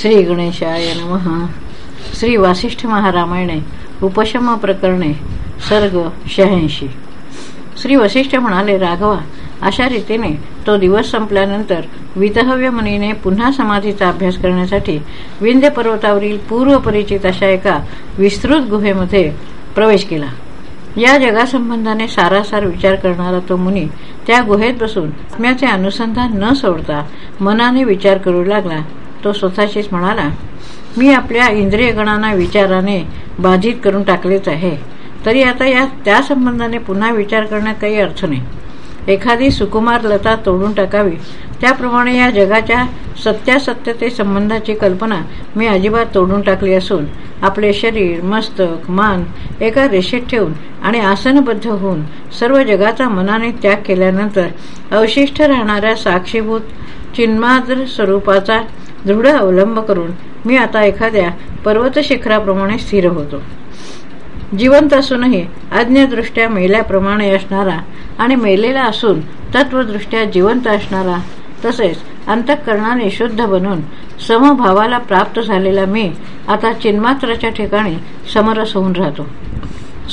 श्री गणेशाय नम. श्री वासिष्ठ महारामायणे उपशम प्रकरणे सर्ग शहाऐंशी. श्री वसिष्ठ म्हणाले राघवा अशा रीतीने तो दिवस संपल्यानंतर वितहव्य मुनीने पुन्हा समाधीचा अभ्यास करण्यासाठी विंध्य पर्वतावरील पूर्वपरिचित अशा एका विस्तृत गुहेमध्ये प्रवेश केला. या जगासंबंधाने सारासार विचार करणारा तो मुनी त्या गुहेत बसून आत्म्याचे अनुसंधान न सोडता मनाने विचार करू लागला. तो स्वतःशीच म्हणाला मी आपल्या इंद्रियगणांना विचाराने बाधित करून टाकलेच आहे. तरी आता या त्या संबंधाने पुन्हा विचार करण्यात काही अर्थ नाही. एखादी सुकुमार लता तोडून टाकावी. त्याप्रमाणे या जगाच्या सत्यासत्यते संबंधाची कल्पना मी अजिबात तोडून टाकली असून आपले शरीर मस्तक मान एका रेषेत ठेवून आणि आसनबद्ध होऊन सर्व जगाचा मनाने त्याग केल्यानंतर अवशिष्ट राहणाऱ्या साक्षीभूत चिन्माद्र स्वरूपाचा दृढ अवलंब करून मी आता एखाद्या पर्वत शिखराप्रमाणे स्थिर होतो. जिवंत असूनही अज्ञदृष्ट्या मेल्याप्रमाणे असणारा आणि मेलेला असून तत्वदृष्ट्या जिवंत असणारा तसेच अंतःकरणाने शुद्ध बनून समभावाला प्राप्त झालेला मी आता चिन्मात्राच्या ठिकाणी समरस होऊन राहतो.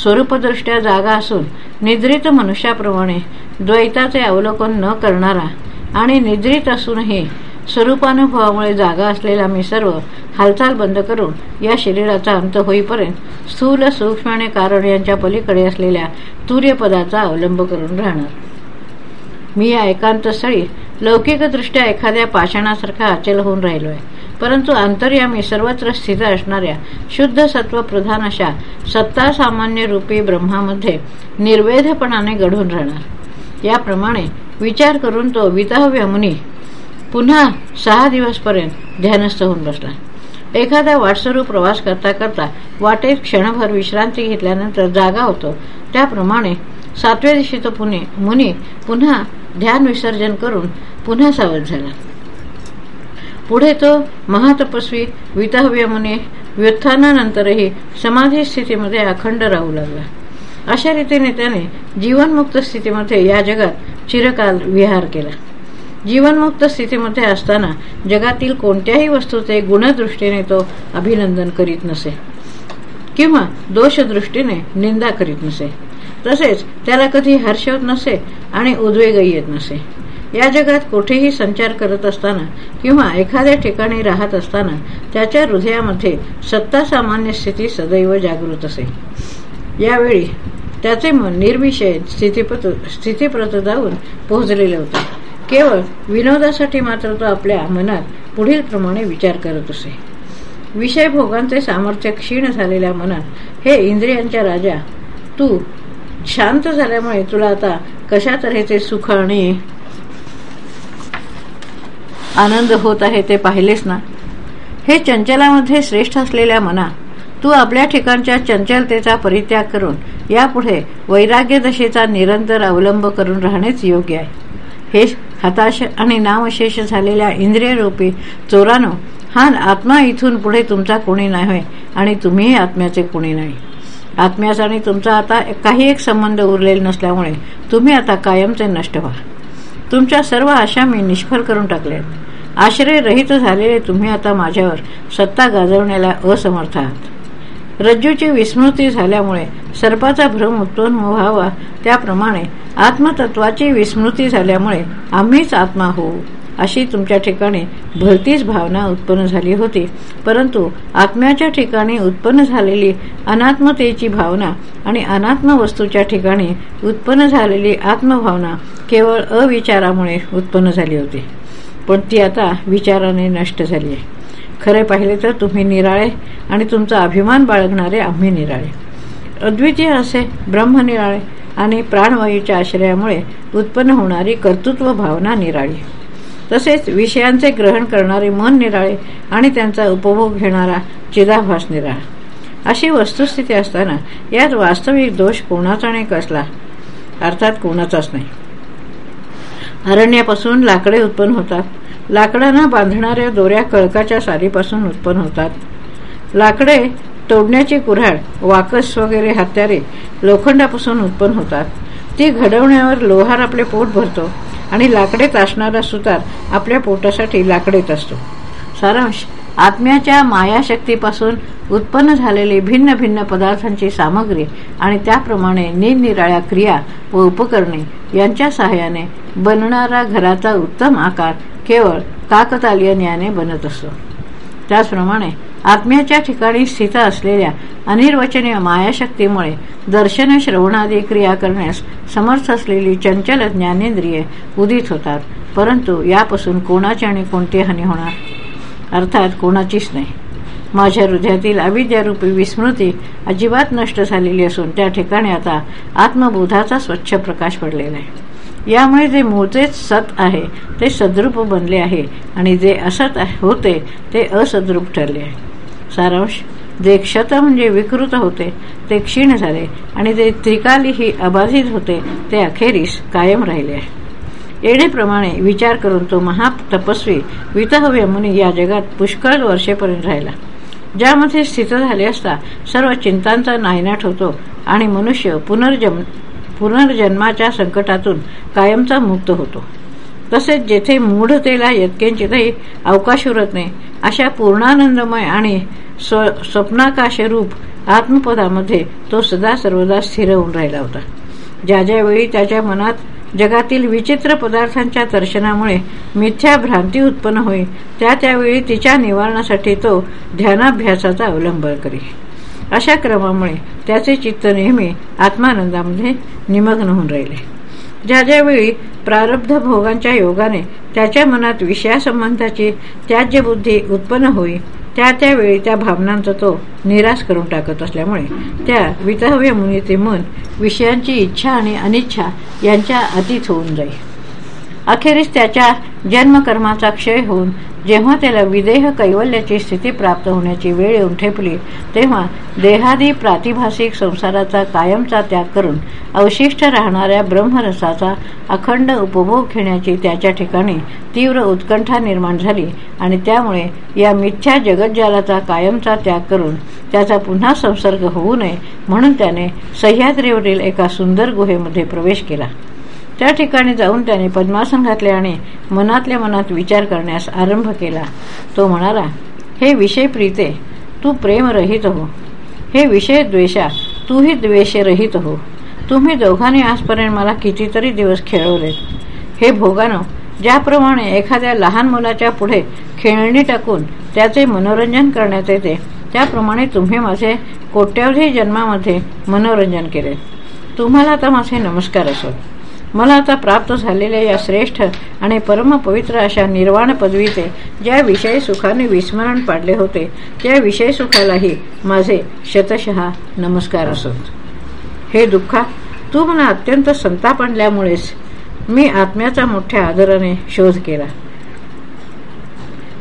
स्वरूपदृष्ट्या जागा असून निद्रित मनुष्याप्रमाणे द्वैताचे अवलोकन न करणारा आणि निद्रित असूनही स्वरूपानुभवामुळे जागा असलेला मी सर्व हालचाल बंद करून या शरीराचा अंत होईपर्यंत स्थूल सूक्ष्म आणि कारण यांच्या पलीकडे असलेल्या तूर्यपदाचा अवलंब करून राहणार. मी या एकांत स्थळी लौकिकदृष्ट्या एखाद्या पाषाणासारखा अचल होऊन राहिलो आहे परंतु अंतर्यामी सर्वत्र स्थित असणाऱ्या शुद्ध सत्व प्रधान अशा सत्ता सामान्य रूपी ब्रह्मामध्ये निर्वेधपणाने घडून राहणार. याप्रमाणे विचार करून तो विताहव्य मुनी पुन्हा सहा दिवसपर्यंत ध्यानस्थ होऊन बसला. एखादा वाटसरू प्रवास करता करता वाटेत क्षणभर विश्रांती घेतल्यानंतर जागा होतो. त्याप्रमाणे सातव्या दिवशी तो पुणे मुनी पुन्हा ध्यान विसर्जन करून पुन्हा सावध झाला. पुढे तो महातपस्वी विताहव्य मुनी व्युत्थानानंतरही समाधी स्थितीमध्ये अखंड राहू लागला. अशा रीतीने त्याने जीवनमुक्त स्थितीमध्ये या जगात चिरकाल विहार केला. जीवनमुक्त स्थितीमध्ये असताना जगातील कोणत्याही वस्तूचे गुणदृष्टीने तो अभिनंदन करीत नसे. किंवा दोषदृष्टीने निंदा करीत नसे. तसेच त्याला कधी हर्ष होत नसे आणि उद्वेगही येत नसे. या जगात कुठेही संचार करत असताना किंवा एखाद्या ठिकाणी राहत असताना त्याच्या हृदयामध्ये सत्ता सामान्य स्थिती सदैव जागृत असे. यावेळी त्याचे मन निर्विषय स्थितीप्रत स्थितीप्रत जाऊन पोहोचलेले होते. केवळ विनोदासाठी मात्र तो आपल्या मनात पुढील प्रमाणे विचार करत असे. विषय भोगांचे सामर्थ्य क्षीण झालेल्या मनात हे इंद्रियांच्या राजा तू शांत झाल्यामुळे तुला आता कशा तऱ्हेचे सुख आणि आनंद होत आहे ते पाहिलेस ना? हे चंचलामध्ये श्रेष्ठ असलेल्या मना तू आपल्या ठिकाणच्या चंचलतेचा परित्याग करून यापुढे वैराग्यदशेचा निरंतर अवलंब करून राहणेच योग्य आहे. हे हताश आणि नामशेष झालेल्या इंद्रियरूपी चोरानो हा आत्मा इथून पुढे तुमचा कोणी नाही आणि तुम्हीही आत्म्याचे कोणी नाही. आत्म्याचा आणि तुमचा आता काही एक संबंध उरलेला नसल्यामुळे तुम्ही आता कायमचे नष्ट व्हा. तुमच्या सर्व आशा मी निष्फल करून टाकल्या आश्रय रहित झालेले तुम्ही आता माझ्यावर सत्ता गाजवण्याला असमर्थ आहात. रज्जूची विस्मृती झाल्यामुळे सर्पाचा भ्रम उत्पन्न व्हावा त्याप्रमाणे आत्मतत्वाची विस्मृती झाल्यामुळे आम्हीच आत्मा होऊ अशी तुमच्या ठिकाणी भलतीच भावना उत्पन्न झाली होती. परंतु आत्म्याच्या ठिकाणी उत्पन्न झालेली अनात्मतेची भावना आणि अनात्म वस्तूच्या ठिकाणी उत्पन्न झालेली आत्मभावना केवळ अविचारामुळे उत्पन्न झाली होती. पण ती आता विचाराने नष्ट झाली आहे. खरे पाहिले तर तुम्ही निराळे आणि तुमचा अभिमान बाळगणारे आम्ही निराळे. अद्वितीय असे ब्रह्मनिराळे आणि प्राणवायूच्या आश्रयामुळे उत्पन्न होणारी कर्तृत्व भावना निराळी. तसेच विषयांचे ग्रहण करणारे मन निराळे आणि त्यांचा उपभोग घेणारा चिदाभास निराळा. अशी वस्तुस्थिती असताना यात वास्तविक दोष कोणाचा नाही कसला? अर्थात कोणाचाच नाही. अरण्यापासून लाकडे उत्पन्न होतात. लाकडांना बांधणाऱ्या दोऱ्या कळकाच्या सारीपासून उत्पन्न होतात. लाकडे तोडण्याची कुऱ्हाड वाकस वगैरे हत्यारे लोखंडापासून उत्पन्न होतात. ती घडवण्यावर लोहार आपले पोट भरतो आणि लाकडेत असणारा सुतार आपल्या पोटासाठी लाकडेत असतो. सारांश आत्म्याच्या मायाशक्तीपासून उत्पन्न झालेली भिन्न भिन्न पदार्थांची सामग्री आणि त्याप्रमाणे निरनिराळ्या क्रिया व उपकरणे यांच्या सहाय्याने बनणारा घराचा उत्तम आकार केवळ काकतालीय न्यायाने बनत असतो. त्याचप्रमाणे आत्म्याच्या ठिकाणी स्थित असलेल्या अनिर्वचनीय मायाशक्तीमुळे दर्शन श्रवणादी क्रिया करण्यास समर्थ असलेली चंचल ज्ञानेंद्रिये उदित होतात परंतु यापासून कोणाची आणि कोणती हानी होणार? अर्थात कोणाचीच नाही. माझ्या हृदयातील अविद्यारूपी विस्मृती अजिबात नष्ट झालेली असून त्या ठिकाणी आता आत्मबोधाचा स्वच्छ प्रकाश पडलेला आहे. यामुळे जे मूळचेच सत आहे ते सद्रूप बनले आहे आणि जे असत होते ते असद्रूप ठरले आहे. सारांश जे क्षत म्हणजे विकृत होते ते क्षीण झाले आणि जे त्रिकालीही अबाधित होते ते अखेरीस कायम राहिले आहे. येणेप्रमाणे विचार करून तो महातपस्वी वितहव्य मुनी या जगात पुष्कळ वर्षेपर्यंत राहिला. ज्यामध्ये स्थित झाले असता सर्व चिंतांचा नायनाट होतो आणि मनुष्य पुनर्जन्म पुनर्जन्माच्या संकटातून कायमचा मुक्त होतो. तसेच जेथे मूढतेला यत्केंचितही अवकाश उरत नाही अशा पूर्णानंदमय आणि स्वप्नाकाशरूप आत्मपदामध्ये तो सदा सर्वदा स्थिर होऊन राहिला होता. ज्या ज्यावेळी त्याच्या मनात जगातील विचित्र पदार्थांच्या दर्शनामुळे मिथ्या भ्रांती उत्पन्न होईल. त्या त्यावेळी तिच्या निवारणासाठी तो ध्यानाभ्यासाचा अवलंब करी अशा क्रमामुळे त्याचे चित्त नेहमी आत्मानंदामध्ये निमग्न होऊन राहिले. ज्या ज्यावेळी प्रारब्ध भोगांच्या योगाने त्याच्या मनात विषयासंबंधाची त्याज्य बुद्धी उत्पन्न होई त्या त्यावेळी त्या भावनांचा तो निराश करून टाकत असल्यामुळे त्या वितहव्य मुनीचे मन विषयांची इच्छा आणि अनिच्छा यांच्या अतीत होऊन जाईल. अखेरीस त्याच्या जन्मकर्माचा क्षय होऊन जेव्हा त्याला विदेह कैवल्याची स्थिती प्राप्त होण्याची वेळ येऊन ठेपली तेव्हा देहादी प्रातिभासिक संसाराचा कायमचा त्याग करून अवशिष्ट राहणाऱ्या ब्रह्मरसाचा अखंड उपभोग घेण्याची त्याच्या ठिकाणी तीव्र उत्कंठा निर्माण झाली आणि त्यामुळे या मिथ्या जगज्जालाचा कायमचा त्याग करून त्याचा पुन्हा संसर्ग होऊ नये म्हणून त्याने सह्याद्रीवरील एका सुंदर गुहेमध्ये प्रवेश केला. त्या ठिकाणी जाऊन त्याने पद्मासन घातले आणि मनातल्या मनात विचार करण्यास आरंभ केला. तो म्हणाला हे विषय प्रीते तू प्रेमरहित हो. हे विषय द्वेषा तूही द्वेषरहित हो. तुम्ही दोघांनी आजपर्यंत मला कितीतरी दिवस खेळवलेत. हे भोगानो ज्याप्रमाणे एखाद्या लहान मुलाच्या पुढे खेळणी टाकून त्याचे मनोरंजन करण्यात येते त्याप्रमाणे तुम्ही माझे कोट्यावधी जन्मामध्ये मनोरंजन केले. तुम्हाला तर माझे नमस्कार असो. मला आता प्राप्त झालेल्या या श्रेष्ठ आणि परमपवित्र अशा निर्वाण पदवीचे ज्या विषय सुखाने विस्मरण पाडले होते त्या विषय सुखालाही माझे शतशः नमस्कार असोत. हे दुःखा तू मला अत्यंत संताप आणल्यामुळेच मी आत्म्याचा मोठ्या आदराने शोध केला.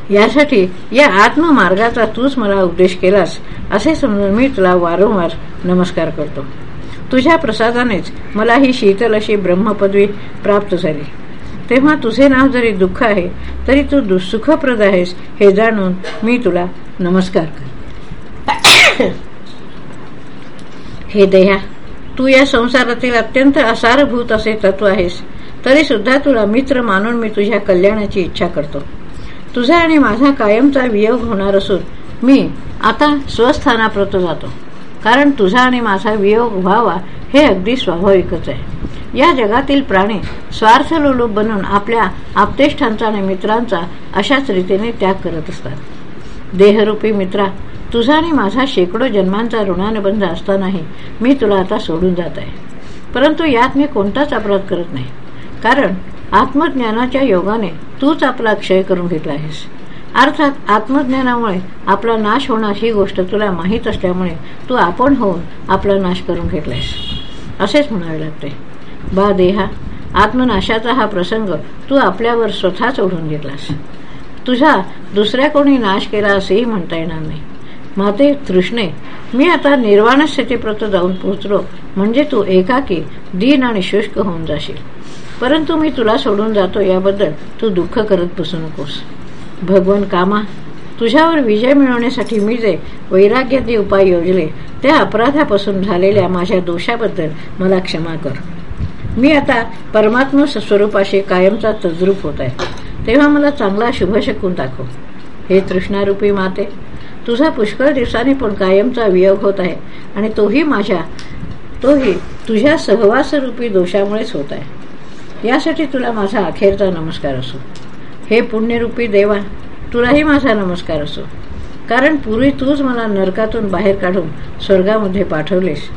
यासाठी या आत्ममार्गाचा तूच मला उपदेश केलास असे समजून मी तुला वारंवार नमस्कार करतो. तुझ्या प्रसादानेच मला ही शीतल अशी ब्रह्मपदवी प्राप्त झाली. तेव्हा तुझे नाव जरी दुःख आहे तरी तू दुःसुखप्रद आहेस हे जाणून मी तुला नमस्कार कर हे दया तू या संसारातील अत्यंत असारभूत असे तत्व आहेस तरी सुद्धा तुला मित्र मानून मी तुझ्या कल्याणाची इच्छा करतो. तुझा आणि माझा कायमचा वियोग होणार असून मी आता स्वस्थानाप्रत जातो. कारण तुझा आणि माझा वियोग व्हावा हे अगदी स्वाभाविकच आहे. या जगातील प्राणी स्वार्थ लोलूप बनून आपल्या आपतेष्ठांचा आणि मित्रांचा अशाच रीतीने त्याग करत असतात. देहरूपी मित्रा तुझा आणि माझा शेकडो जन्मांचा ऋणानुबंध असतानाही मी तुला आता सोडून जात आहे. परंतु यात मी कोणताच अपराध करत नाही. कारण आत्मज्ञानाच्या योगाने तूच आपला क्षय करून घेतला आहेस. अर्थात आत्मज्ञानामुळे आपला नाश होणार ही गोष्ट तुला माहीत असल्यामुळे तू आपण होऊन आपला नाश करून घेतलायस. असेच म्हणावे लागते. बा देहा आत्मनाशाचा हा प्रसंग तू आपल्यावर स्वतःच ओढून घेतलास. तुझा दुसऱ्या कोणी नाश केला असेही म्हणता येणार नाही. माते तृष्णे मी आता निर्वाण स्थितीप्रत जाऊन पोहोचलो म्हणजे तू एकाकी दीन आणि शुष्क होऊन जाशील. परंतु मी तुला सोडून जातो याबद्दल तू दुःख करत बसू नकोस. भगवान कामा तुझ्यावर विजय मिळवण्यासाठी मी जे वैराग्याचे उपाय योजले त्या अपराधापासून झालेल्या माझ्या दोषाबद्दल मला क्षमा कर. मी आता परमात्म स्वरूपाशी कायमचा तद्रूप होत आहे. तेव्हा मला चांगला शुभ शकून दाखव. हे तृष्णारूपी माते तुझा पुष्कळ दिवसांनी पण कायमचा वियोग होत आहे आणि तोही माझ्या तोही तुझ्या सहवासरूपी दोषामुळेच होत आहे. यासाठी तुला माझा अखेरचा नमस्कार असो. हे पुण्यरूपी देवा तुलाही माझा नमस्कार असो. कारण पूर्वी तूच मला नरकातून बाहेर काढून स्वर्गामध्ये पाठवलेस.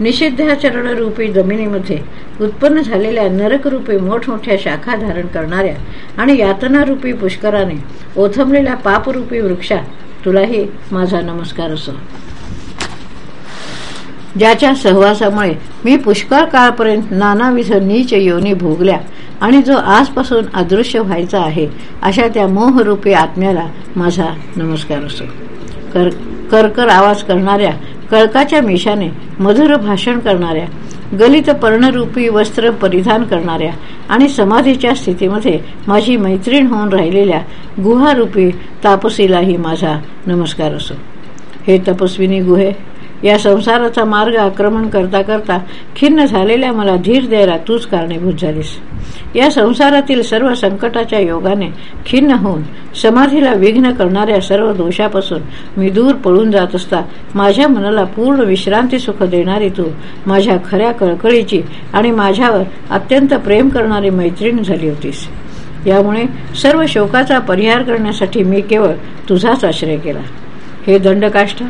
निषिद्धाचरणरूपी जमिनीमध्ये उत्पन्न झालेल्या नरकरूपी मोठमोठ्या शाखा धारण करणाऱ्या आणि यातनारूपी पुष्कराने ओथमलेल्या पापरूपी वृक्षा तुलाही माझा नमस्कार असो. ज्याच्या सहवासामुळे मी पुष्कळ काळपर्यंत नानाविध नीच योनी भोगल्या आणि जो आजपासून अदृश्य व्हायचा आहे अशा त्या मोहरूपी आत्म्याला माझा नमस्कार असो कर करकर आवाज करणाऱ्या कळकाच्या मिशाने मधुर भाषण करणाऱ्या गलित पर्णरूपी वस्त्र परिधान करणाऱ्या आणि समाधीच्या स्थितीमध्ये माझी मैत्रीण होऊन राहिलेल्या गुहारूपी तापसीलाही माझा नमस्कार असो. हे तपस्विनी गुहे या संसाराचा मार्ग आक्रमण करता करता खिन्न झालेल्या मला धीर द्यायला तूच कारणीभूत झालीस. या संसारातील सर्व संकटाच्या योगाने खिन्न होऊन समाधीला विघ्न करणाऱ्या सर्व दोषापासून मी दूर पळून जात असता माझ्या मनाला पूर्ण विश्रांती सुख देणारी तू माझ्या खऱ्या कळकळीची आणि माझ्यावर अत्यंत प्रेम करणारी मैत्रीण झाली होतीस. यामुळे सर्व शोकाचा परिहार करण्यासाठी मी केवळ तुझाच आश्रय केला. हे दंडकाष्ठ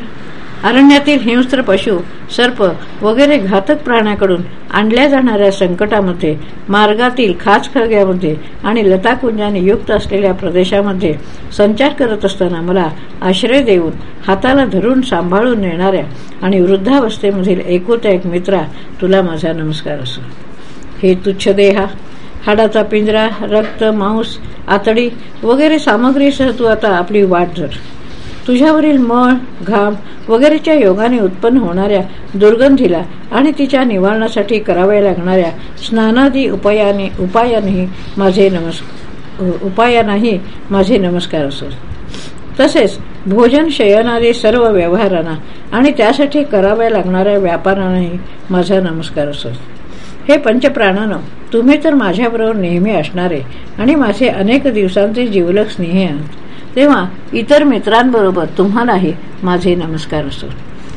अरण्यातील हिंस्त्र पशु सर्प वगैरे घातक प्राण्याकडून आणल्या जाणाऱ्या संकटामध्ये मार्गातील खाचखळग्यामध्ये आणि लताकुंजाने युक्त असलेल्या प्रदेशामध्ये संचार करत असताना मला आश्रय देऊन हाताला धरून सांभाळून नेणाऱ्या आणि वृद्धावस्थेमधील एकुलता एक मित्रा तुला माझा नमस्कार असो. हे तुच्छ देहा हाडाचा पिंजरा रक्त मांस आतडी वगैरे सामग्रीसह तू आता आपली वाट धर. तुझ्यावरील मळ घाम वगैरेच्या योगाने उत्पन्न होणाऱ्या दुर्गंधीला आणि तिच्या निवारणासाठी कराव्या लागणाऱ्या स्नानादी उपायाने उपायानेही माझे नमस् उपायांनाही माझे नमस्कार असत तसेच भोजन शयनादी सर्व व्यवहारांना आणि त्यासाठी कराव्या लागणाऱ्या व्यापारांनाही माझा नमस्कार असत हे पंचप्राणानं तुम्ही तर माझ्याबरोबर नेहमी असणारे आणि माझे अनेक दिवसांचे जीवलक स्नेह आहात. तेव्हा इतर मित्रांबरोबर तुम्हालाही माझे नमस्कार असो.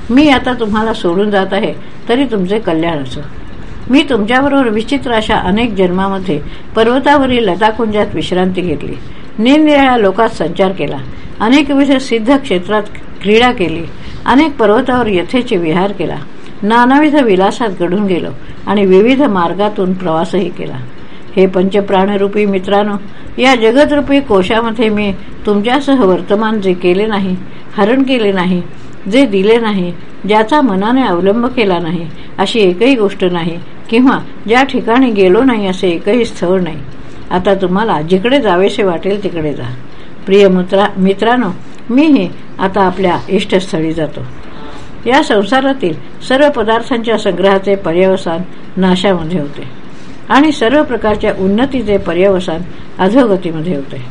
मी आता तुम्हाला सोडून जात आहे तरी तुमचे कल्याण असो. मी तुमच्याबरोबर विचित्र अशा अनेक जन्मामध्ये पर्वतावरील लताकुंजात विश्रांती घेतली. निरनिराळ्या लोकात संचार केला. अनेक विविध सिद्ध क्षेत्रात क्रीडा केली. अनेक पर्वतावर यथेचे विहार केला. नानाविध विलासात घडून गेलो आणि विविध मार्गातून प्रवासही केला. हे पंचप्राणरूपी मित्रांनो या जगदरूपी कोशामध्ये मी तुमच्यासह वर्तमान जे केले नाही हरण केले नाही जे दिले नाही ज्याचा मनाने अवलंब केला नाही अशी एकही गोष्ट नाही किंवा ज्या ठिकाणी गेलो नाही असे एकही स्थळ नाही. आता तुम्हाला जिकडे जावेसे वाटेल तिकडे जा. प्रिय मित्रा मित्रांनो मीही आता आपल्या इष्टस्थळी जातो. या संसारातील सर्व पदार्थांच्या संग्रहाचे पर्यवसान नाशामध्ये होते. आणि सर्व प्रकारच्या उन्नतीचे पर्यवसान अधोगतीमध्ये होते.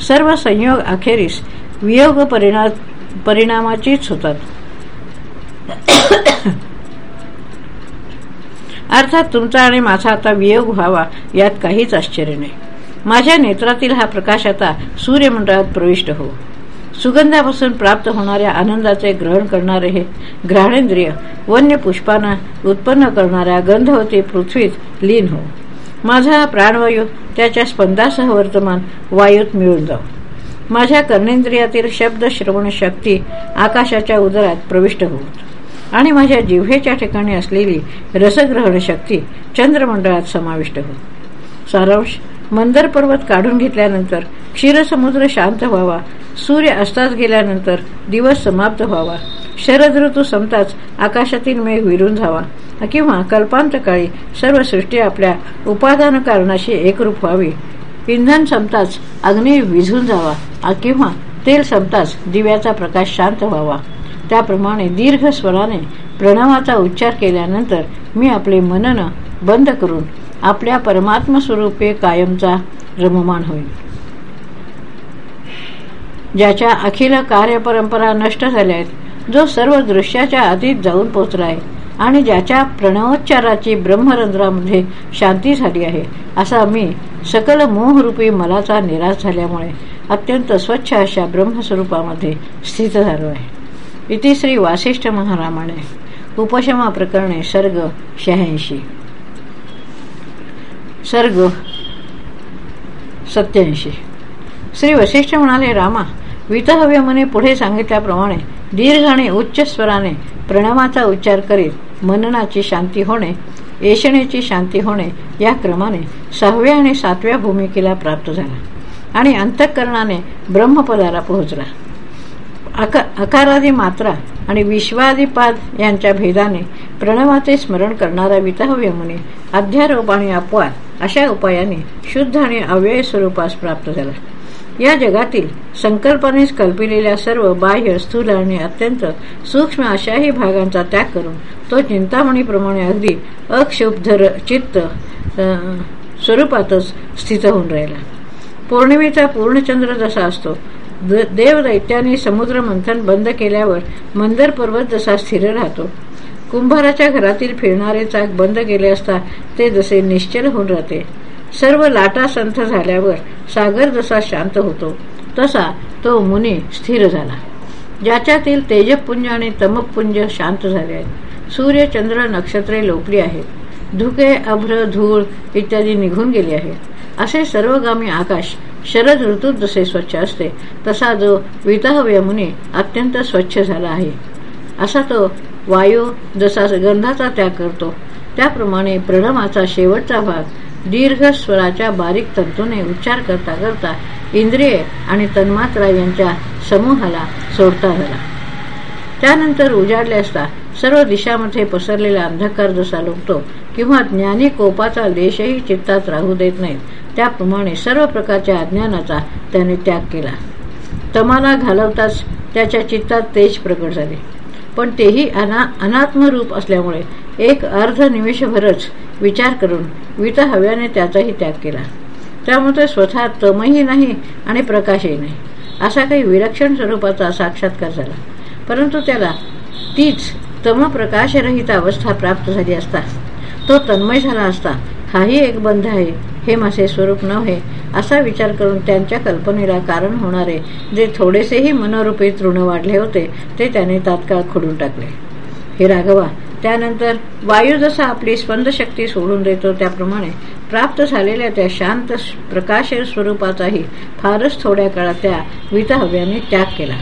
सर्व संयोग अखेरीस वियोग परिणा परिणामाचीच होतात. अर्थात तुमचा आणि माझा आता वियोग व्हावा यात काहीच आश्चर्य नाही. माझ्या नेत्रातील हा प्रकाश आता सूर्यमंडळात प्रविष्ट होऊ सुगंधापासून प्राप्त होणाऱ्या आनंदाचे ग्रहण करणारे हे ग्रहणेंद्रिय वन्य पुष्पांना उत्पन्न करणाऱ्या गंधवती पृथ्वीत लीन हो. माझा प्राणवायू त्याच्या स्पंदासह वर्तमान वायूत मिळून जाऊ माझ्या कर्णेंद्रियातील शब्द श्रवण शक्ती आकाशाच्या उदरात प्रविष्ट होत आणि माझ्या जिव्हेच्या ठिकाणी असलेली रसग्रहण शक्ती चंद्रमंडळात समाविष्ट होत सारांश मंदर पर्वत काढून घेतल्यानंतर क्षीरसमुद्र शांत व्हावा. सूर्य अस्तास गेल्यानंतर दिवस समाप्त व्हावा. शरद ऋतू संपताच आकाशातील मेघ विरून जावा. किंवा कल्पांतकाळी सर्व सृष्टी आपल्या उपादान कारणाशी एकरूप व्हावी. इंधन संपताच अग्नी विझून जावा. किंवा तेल संपताच दिव्याचा प्रकाश शांत व्हावा. त्याप्रमाणे दीर्घ स्वराने प्रणवाचा उच्चार केल्यानंतर मी आपले मनन बंद करून आपल्या परमात्मस्वरूपे कायमचा रममान होईल. ज्याच्या अखिल कार्यपरंपरा नष्ट झाल्या आहेत जो सर्व दृश्याच्या आधीच जाऊन पोचला आहे आणि ज्याच्या प्रणवोच्चाराची ब्रह्मरंध्रामध्ये शांती झाली आहे असा मी सकल मोहरूपी मलाचा निराश झाल्यामुळे अत्यंत स्वच्छ अशा ब्रह्मस्वरूपामध्ये स्थित झालो आहे. इति श्री वासिष्ठ महारामाने उपशमा प्रकरणे सर्ग शहाऐंशी. सर्ग सत्याऐंशी. श्री वशिष्ठ म्हणाले रामा वितहव्य मने पुढे सांगितल्याप्रमाणे दीर्घ आणि उच्च स्वराने प्रणामाचा उच्चार करीत मननाची शांती होणे येशणेची शांती होणे या क्रमाने सहाव्या आणि सातव्या भूमिकेला प्राप्त झाला आणि अंतःकरणाने ब्रह्मपदाला पोहोचला. अकारादी मात्रा आणि विश्वादिपाद यांच्या भेदाने प्रणवाचे स्मरण करणारा विताहव्य मुनी अध्यारोप आणि अपवाद अशा उपायाने शुद्ध आणि अव्यय स्वरूपास प्राप्त झाला. या जगातील संकल्पनेस कल्पिलेल्या सर्व बाह्य स्थूल आणि अत्यंत सूक्ष्म अशाही भागांचा त्याग करून तो चिंतामणीप्रमाणे अगदी अक्षुब्ध चित्त स्वरूपातच स्थित होऊन राहिला. पौर्णिमेचा पूर्णचंद्र जसा असतो देवदैत्याने समुद्र मंथन बंद केल्यावर मंदर पर्वत जसा स्थिर राहतो. कुंभाराच्या घरातील फिरणारे चाक बंद केले असता ते जसे निश्चल होऊन राहते. सर्व लाटा संथ झाल्यावर सागर जसा शांत होतो तसा तो मुनी स्थिर झाला. ज्याच्यातील तेजपुंज आणि तमपुंज शांत झाले आहेत. सूर्य चंद्र नक्षत्रे लोपली आहेत. धुके अभ्र धूळ इत्यादी निघून गेली आहेत. असे सर्वगामी आकाश शरद ऋतूत जसे स्वच्छ असते तसा जो वितहव्यमुनी अत्यंत स्वच्छ झाला आहे. असा तो वायू जसा गंधाचा त्याग करतो त्याप्रमाणे प्रणमाचा शेवटचा भाग दीर्घ स्वराच्या बारीक तंतूने उच्चार करता करता इंद्रिये आणि तन्मात्रा यांच्या समूहाला सोडता झाला. त्यानंतर उजाडले असता सर्व दिशामध्ये पसरलेला अंधकार जसा लोकतो किंवा ज्ञानी कोपाचा देशही चित्तात राहू देत नाहीत त्याप्रमाणे सर्व प्रकारच्या अज्ञानाचा त्याने त्याग केला. तमाला घालवताच त्याच्या चित्तात तेज प्रकट झाले. पण तेही अना अनात्मरूप असल्यामुळे एक अर्ध निमिषभरच विचार करून वित हव्याने त्याचाही त्याग केला. त्यामुळे स्वतः तमही नाही आणि प्रकाशही नाही. असा काही विलक्षण स्वरूपाचा साक्षात्कार झाला. परंतु त्याला तीच तमप्रकाशरहित अवस्था प्राप्त झाली असता. तो तन्मय झाला असता. हाही एक बंध आहे. हे माझे स्वरूप नव्हे असा विचार करून त्यांच्या कल्पनेला कारण होणारे जे थोडेसेही मनोरूपी तृण वाढले होते ते त्याने तात्काळ खोडून टाकले. हे राघवा त्यानंतर वायू जसा आपली स्पंदशक्ती सोडून देतो त्याप्रमाणे प्राप्त झालेल्या त्या शांत प्रकाश स्वरूपाचाही फारच थोड्या काळात त्या विताहव्याने त्याग केला.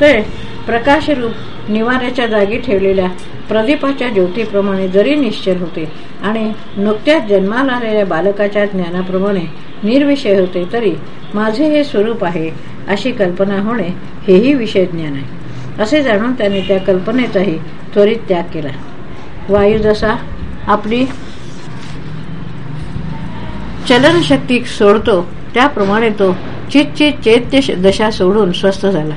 तर प्रकाशरूप निवाऱ्याच्या जागी ठेवलेल्या प्रदीपाच्या ज्योतीप्रमाणे जरी निश्चल होते आणि नुकत्याच जन्माला आलेल्या बालकाच्या ज्ञानाप्रमाणे निर्विषय होते तरी माझे हे स्वरूप आहे अशी कल्पना होणे हेही विषय ज्ञान आहे. असे जाणून त्याने त्या कल्पनेचाही त्वरित त्याग केला. वायू जसा आपली चलनशक्ती सोडतो त्याप्रमाणे तो चितचित चैत्य दशा सोडून स्वस्थ झाला.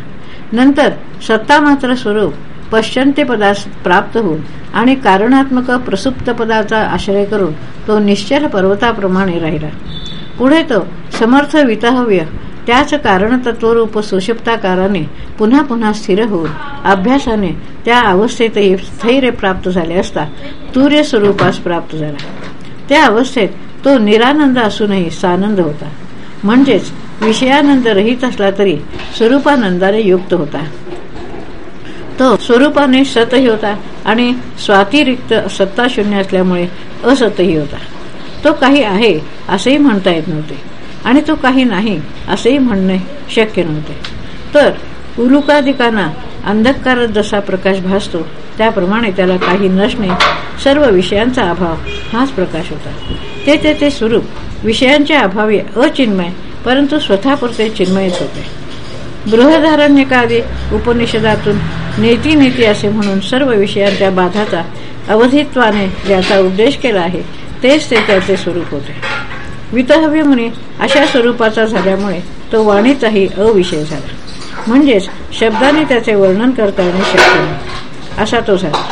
नंतर सत्ता मात्र स्वरूप पश्चंते पदास प्राप्त होऊन आणि कारणात्मक प्रसुप्त पदाचा आश्रय करून तो निश्चल पर्वताप्रमाणे राहिला. पुढे तो समर्थ वितहव्य त्याच कारण तत्वरूप सुषुप्ताकाराने पुन्हा पुन्हा स्थिर होऊन अभ्यासाने त्या अवस्थेतही स्थैर्य प्राप्त झाले असता तूर्य स्वरूपास प्राप्त झाला. त्या अवस्थेत तो निरानंद असूनही सानंद होता. म्हणजेच विषयानंद रहित असला तरी स्वरूपानंदाने युक्त होता. तो स्वरूपाने सतही होता आणि स्वातिरिक्त सत्ता शून्य असल्यामुळे असतही होता. तो काही आहे असेही म्हणता येत नव्हते. आणि तो काही नाही असेही म्हणणे शक्य नव्हते. तर उलुकादिकांना अंधकारात जसा प्रकाश भासतो त्याप्रमाणे त्याला काही नसणे सर्व विषयांचा अभाव हाच प्रकाश होता. ते ते स्वरूप विषयांच्या अभावी अचिन्मय परंतु स्वतःपुरते चिन्मयच होते. बृहधारण्यकादी उपनिषदातून नेती नेती असे म्हणून सर्व विषयांच्या बाधाचा अवधित्वाने ज्याचा उद्देश केला आहे तेच ते त्याचे स्वरूप होते. वितहव्य मुनी अशा स्वरूपाचा झाल्यामुळे तो वाणीचाही अविषय झाला. म्हणजेच शब्दाने त्याचे वर्णन करता येणे शक्य नाही. असा तो झाला.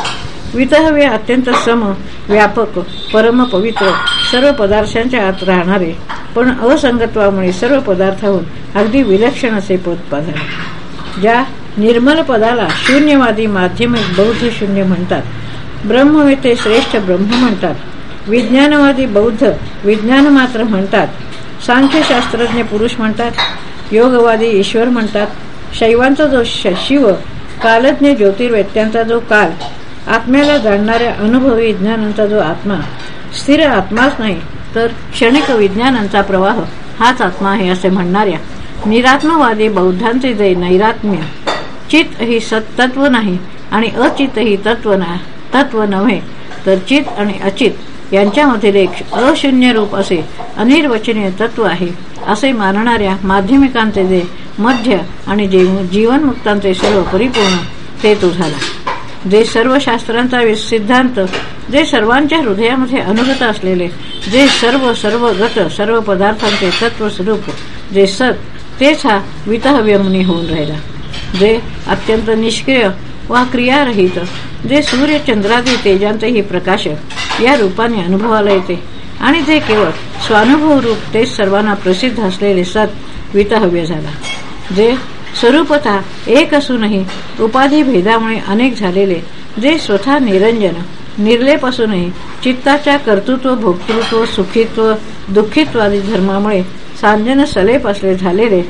वितहव्य अत्यंत सम व्यापक परमपवित्र सर्व पदार्थांच्या आत राहणारे पण असंगत्वामुळे सर्व पदार्थाहून अगदी विलक्षण असे पद झाले ज्या निर्मल पदाला शून्यवादी माध्यमिक बौद्ध शून्य म्हणतात ब्रह्मवेते श्रेष्ठ ब्रह्म म्हणतात विज्ञानवादी बौद्ध विज्ञान मात्र म्हणतात सांख्यशास्त्रज्ञ पुरुष म्हणतात योगवादी ईश्वर म्हणतात शैवांचा जो शिव कालज्ञ ज्योतिर्वेत्यांचा जो काल आत्म्याला जाणणाऱ्या अनुभवी ज्ञानांचा जो आत्मा स्थिर आत्माच नाही तर क्षणिक विज्ञानांचा प्रवाह हाच आत्मा आहे असे म्हणणाऱ्या निरात्मवादी बौद्धांचे जे नैरात्म्य चित ही सत्तत्व नाही आणि अचित ही तत्व ना तत्व नव्हे तर चित आणि अचित यांच्यामधील एक अशून्य रूप असे अनिर्वचनीय तत्व आहे असे मानणाऱ्या माध्यमिकांचे जे मध्य आणि जे जीवनमुक्तांचे सर्व परिपूर्ण ते तो झाला. जे सर्व शास्त्रांचा सिद्धांत जे सर्वांच्या हृदयामध्ये अनुगत असलेले जे सर्व सर्व गत सर्व पदार्थांचे तत्वस्वरूप जे सत तेच हा वितहव्यमुनी होऊन राहिला. जे अत्यंत निष्क्रिय वा क्रियारहित जे सूर्य चंद्रादी तेजांचेही प्रकाशक या रूपाने अनुभवाला येते. आणि जे केवळ स्वानुभव रूप तेच सर्वांना प्रसिद्ध असलेले सत वितहव्य झाला. जे स्वरूपता एक असूनही उपाधी भेदामुळे अनेक झालेले जे स्वतः निरंजन निर्लेप असूनही चित्ताच्या कर्तृत्व भोक्तृत्व सुखित्व दुःखित्वादी धर्मामुळे सांजन सलेप असले झालेले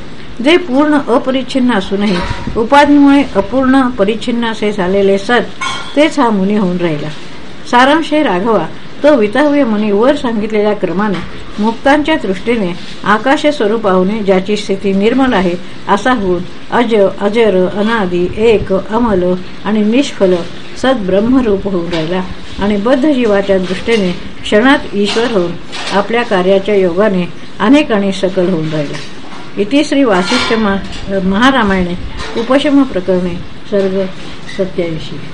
जे पूर्ण अपरिच्छिन्न असूनही उपाधीमुळे अपूर्ण परिच्छिन्न असे झालेले सत तेच हा मुनी होऊन राहिला. सारांश राघवा तो विताव्य मुनी वर सांगितलेल्या क्रमाने मुक्तांच्या दृष्टीने आकाश स्वरूपाहून ज्याची स्थिती निर्मल आहे असा होऊन अज अजर अनादि एक अमल आणि निष्फल सद्ब्रह्मरूप होऊन राहिला आणि बद्ध जीवाच्या दृष्टीने क्षणात ईश्वर होऊन आपल्या कार्याच्या योगाने अनेक आणि सकल होऊन राहिला. इति श्री वासिष्ठ महारामायणे उपशम प्रकरणे सर्ग सत्याऐंशी.